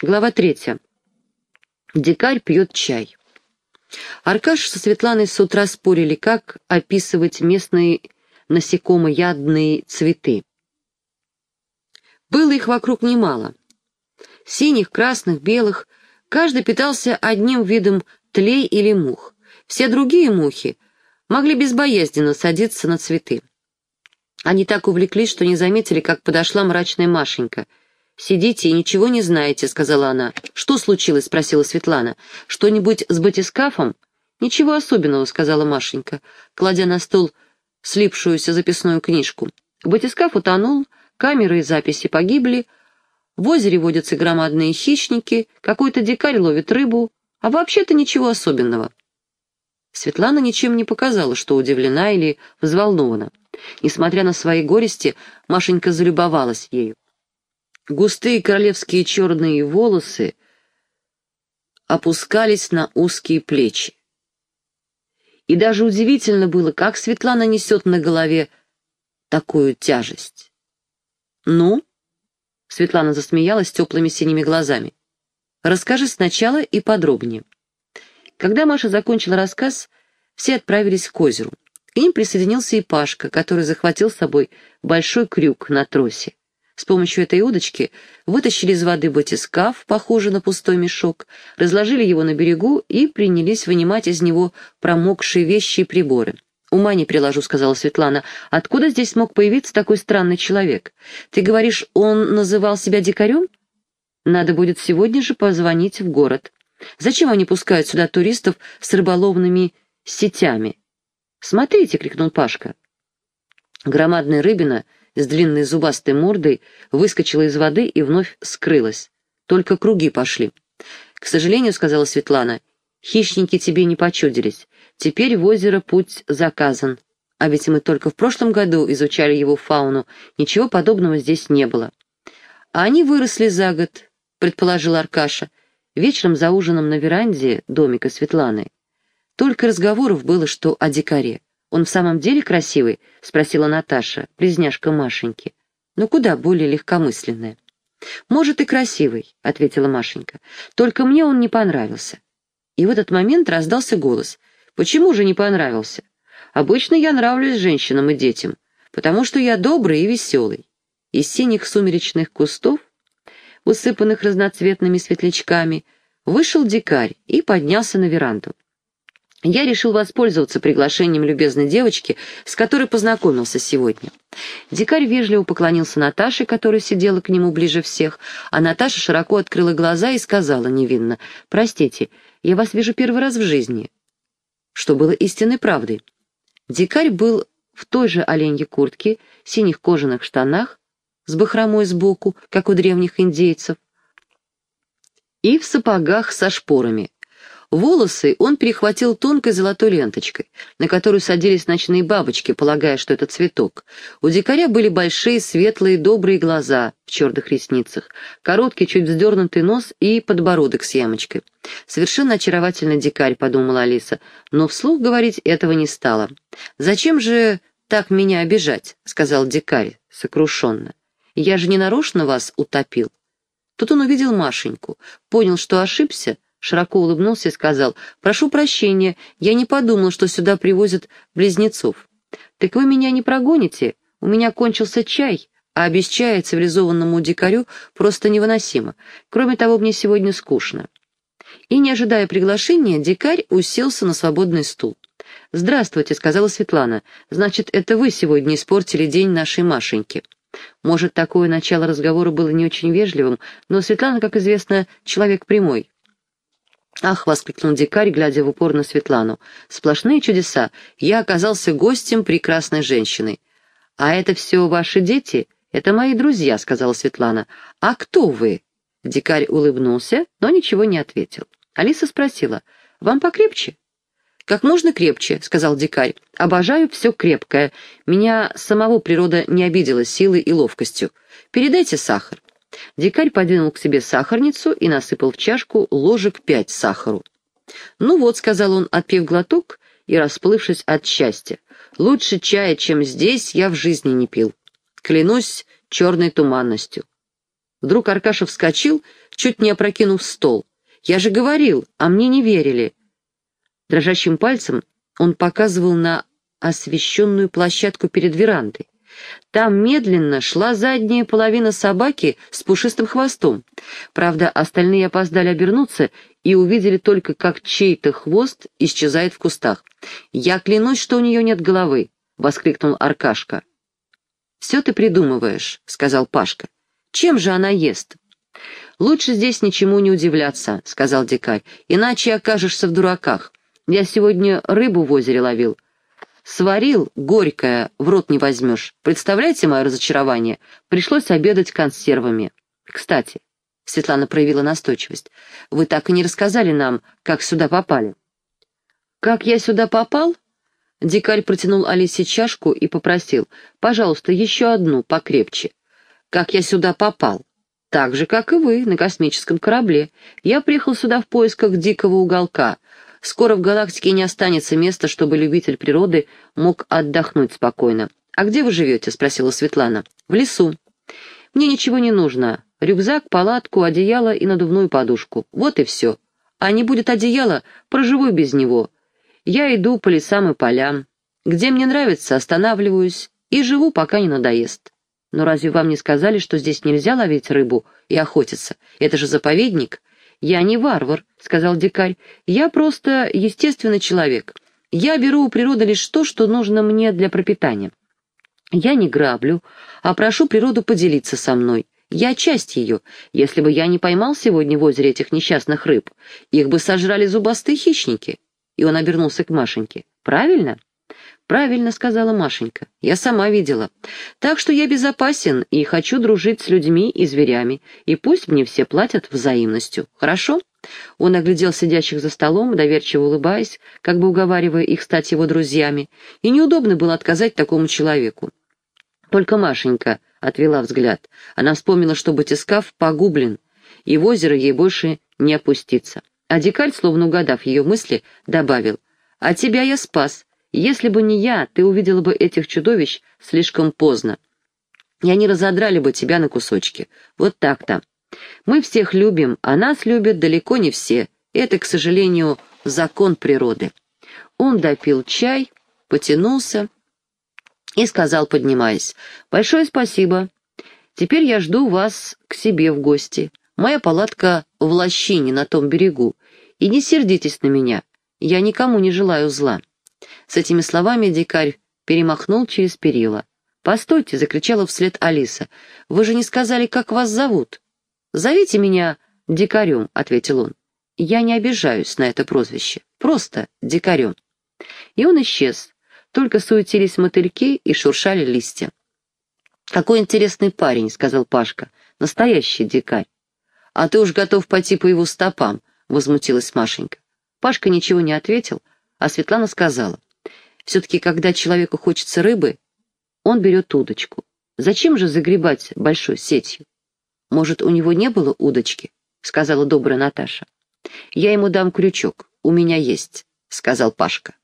Глава третья. Дикарь пьет чай. Аркаш со Светланой с утра спорили, как описывать местные насекомоядные цветы. Было их вокруг немало. Синих, красных, белых. Каждый питался одним видом тлей или мух. Все другие мухи могли безбоязненно садиться на цветы. Они так увлеклись, что не заметили, как подошла мрачная Машенька — «Сидите и ничего не знаете», — сказала она. «Что случилось?» — спросила Светлана. «Что-нибудь с батискафом?» «Ничего особенного», — сказала Машенька, кладя на стол слипшуюся записную книжку. Батискаф утонул, камеры и записи погибли, в озере водятся громадные хищники, какой-то дикарь ловит рыбу, а вообще-то ничего особенного. Светлана ничем не показала, что удивлена или взволнована. Несмотря на свои горести, Машенька залюбовалась ею. Густые королевские черные волосы опускались на узкие плечи. И даже удивительно было, как Светлана несет на голове такую тяжесть. «Ну?» — Светлана засмеялась теплыми синими глазами. «Расскажи сначала и подробнее». Когда Маша закончила рассказ, все отправились к озеру. К ним присоединился и Пашка, который захватил с собой большой крюк на тросе. С помощью этой удочки вытащили из воды батискаф, похожий на пустой мешок, разложили его на берегу и принялись вынимать из него промокшие вещи и приборы. «Ума не приложу», — сказала Светлана. «Откуда здесь мог появиться такой странный человек? Ты говоришь, он называл себя дикарем? Надо будет сегодня же позвонить в город. Зачем они пускают сюда туристов с рыболовными сетями?» «Смотрите», — крикнул Пашка. Громадная рыбина — с длинной зубастой мордой выскочила из воды и вновь скрылась. Только круги пошли. «К сожалению», — сказала Светлана, — «хищники тебе не почудились. Теперь в озеро путь заказан. А ведь мы только в прошлом году изучали его фауну. Ничего подобного здесь не было». «А они выросли за год», — предположил Аркаша. Вечером за ужином на веранде домика Светланы. Только разговоров было, что о дикаре. «Он в самом деле красивый?» — спросила Наташа, близняшка Машеньки. «Но куда более легкомысленная». «Может, и красивый», — ответила Машенька. «Только мне он не понравился». И в этот момент раздался голос. «Почему же не понравился? Обычно я нравлюсь женщинам и детям, потому что я добрый и веселый». Из синих сумеречных кустов, усыпанных разноцветными светлячками, вышел дикарь и поднялся на веранду. Я решил воспользоваться приглашением любезной девочки, с которой познакомился сегодня. Дикарь вежливо поклонился Наташе, которая сидела к нему ближе всех, а Наташа широко открыла глаза и сказала невинно, «Простите, я вас вижу первый раз в жизни», что было истинной правдой. Дикарь был в той же оленьей куртке, синих кожаных штанах, с бахромой сбоку, как у древних индейцев, и в сапогах со шпорами. Волосы он перехватил тонкой золотой ленточкой, на которую садились ночные бабочки, полагая, что это цветок. У дикаря были большие, светлые, добрые глаза в черных ресницах, короткий, чуть вздернутый нос и подбородок с ямочкой. «Совершенно очаровательный дикарь», — подумала Алиса, но вслух говорить этого не стала. «Зачем же так меня обижать?» — сказал дикарь сокрушенно. «Я же не нарочно вас утопил». Тут он увидел Машеньку, понял, что ошибся, — широко улыбнулся и сказал, «Прошу прощения, я не подумал, что сюда привозят близнецов». «Так вы меня не прогоните? У меня кончился чай, а без чая цивилизованному дикарю просто невыносимо. Кроме того, мне сегодня скучно». И, не ожидая приглашения, дикарь уселся на свободный стул. «Здравствуйте», — сказала Светлана. «Значит, это вы сегодня испортили день нашей Машеньки». Может, такое начало разговора было не очень вежливым, но Светлана, как известно, человек прямой. «Ах!» — воскликнул дикарь, глядя в упор на Светлану. «Сплошные чудеса! Я оказался гостем прекрасной женщины». «А это все ваши дети? Это мои друзья», — сказала Светлана. «А кто вы?» Дикарь улыбнулся, но ничего не ответил. Алиса спросила. «Вам покрепче?» «Как можно крепче», — сказал дикарь. «Обожаю все крепкое. Меня самого природа не обидела силой и ловкостью. Передайте сахар». Дикарь подвинул к себе сахарницу и насыпал в чашку ложек пять сахару. «Ну вот», — сказал он, отпив глоток и расплывшись от счастья, «лучше чая, чем здесь, я в жизни не пил. Клянусь черной туманностью». Вдруг Аркаша вскочил, чуть не опрокинув стол. «Я же говорил, а мне не верили». Дрожащим пальцем он показывал на освещенную площадку перед верандой. Там медленно шла задняя половина собаки с пушистым хвостом. Правда, остальные опоздали обернуться и увидели только, как чей-то хвост исчезает в кустах. «Я клянусь, что у нее нет головы!» — воскликнул Аркашка. «Все ты придумываешь», — сказал Пашка. «Чем же она ест?» «Лучше здесь ничему не удивляться», — сказал дикарь, «иначе окажешься в дураках. Я сегодня рыбу в озере ловил. Сварил, горькое, в рот не возьмешь. Представляете мое разочарование? Пришлось обедать консервами. Кстати, Светлана проявила настойчивость, вы так и не рассказали нам, как сюда попали. Как я сюда попал? Дикарь протянул Алисе чашку и попросил, пожалуйста, еще одну, покрепче. Как я сюда попал? Так же, как и вы, на космическом корабле. Я приехал сюда в поисках дикого уголка — Скоро в галактике не останется места, чтобы любитель природы мог отдохнуть спокойно. «А где вы живете?» — спросила Светлана. «В лесу. Мне ничего не нужно. Рюкзак, палатку, одеяло и надувную подушку. Вот и все. А не будет одеяла, проживу без него. Я иду по лесам и полям. Где мне нравится, останавливаюсь и живу, пока не надоест. Но разве вам не сказали, что здесь нельзя ловить рыбу и охотиться? Это же заповедник. «Я не варвар», — сказал дикарь. «Я просто естественный человек. Я беру у природы лишь то, что нужно мне для пропитания. Я не граблю, а прошу природу поделиться со мной. Я часть ее. Если бы я не поймал сегодня в озере этих несчастных рыб, их бы сожрали зубастые хищники». И он обернулся к Машеньке. «Правильно?» «Правильно», — сказала Машенька. «Я сама видела. Так что я безопасен и хочу дружить с людьми и зверями, и пусть мне все платят взаимностью. Хорошо?» Он оглядел сидящих за столом, доверчиво улыбаясь, как бы уговаривая их стать его друзьями, и неудобно было отказать такому человеку. Только Машенька отвела взгляд. Она вспомнила, что батискаф погублен, и в озеро ей больше не опуститься. А дикарь, словно угадав ее мысли, добавил, «А тебя я спас. Если бы не я, ты увидела бы этих чудовищ слишком поздно. И они разодрали бы тебя на кусочки. Вот так-то. Мы всех любим, а нас любят далеко не все. Это, к сожалению, закон природы. Он допил чай, потянулся и сказал, поднимаясь, «Большое спасибо. Теперь я жду вас к себе в гости. Моя палатка в лощине на том берегу. И не сердитесь на меня, я никому не желаю зла». С этими словами дикарь перемахнул через перила. «Постойте!» — закричала вслед Алиса. «Вы же не сказали, как вас зовут?» «Зовите меня дикарем», — ответил он. «Я не обижаюсь на это прозвище. Просто дикарем». И он исчез. Только суетились мотыльки и шуршали листья. «Какой интересный парень», — сказал Пашка. «Настоящий дикарь». «А ты уж готов пойти по его стопам», — возмутилась Машенька. Пашка ничего не ответил, а Светлана сказала, «Все-таки, когда человеку хочется рыбы, он берет удочку. Зачем же загребать большой сетью? Может, у него не было удочки?» — сказала добрая Наташа. «Я ему дам крючок, у меня есть», — сказал Пашка.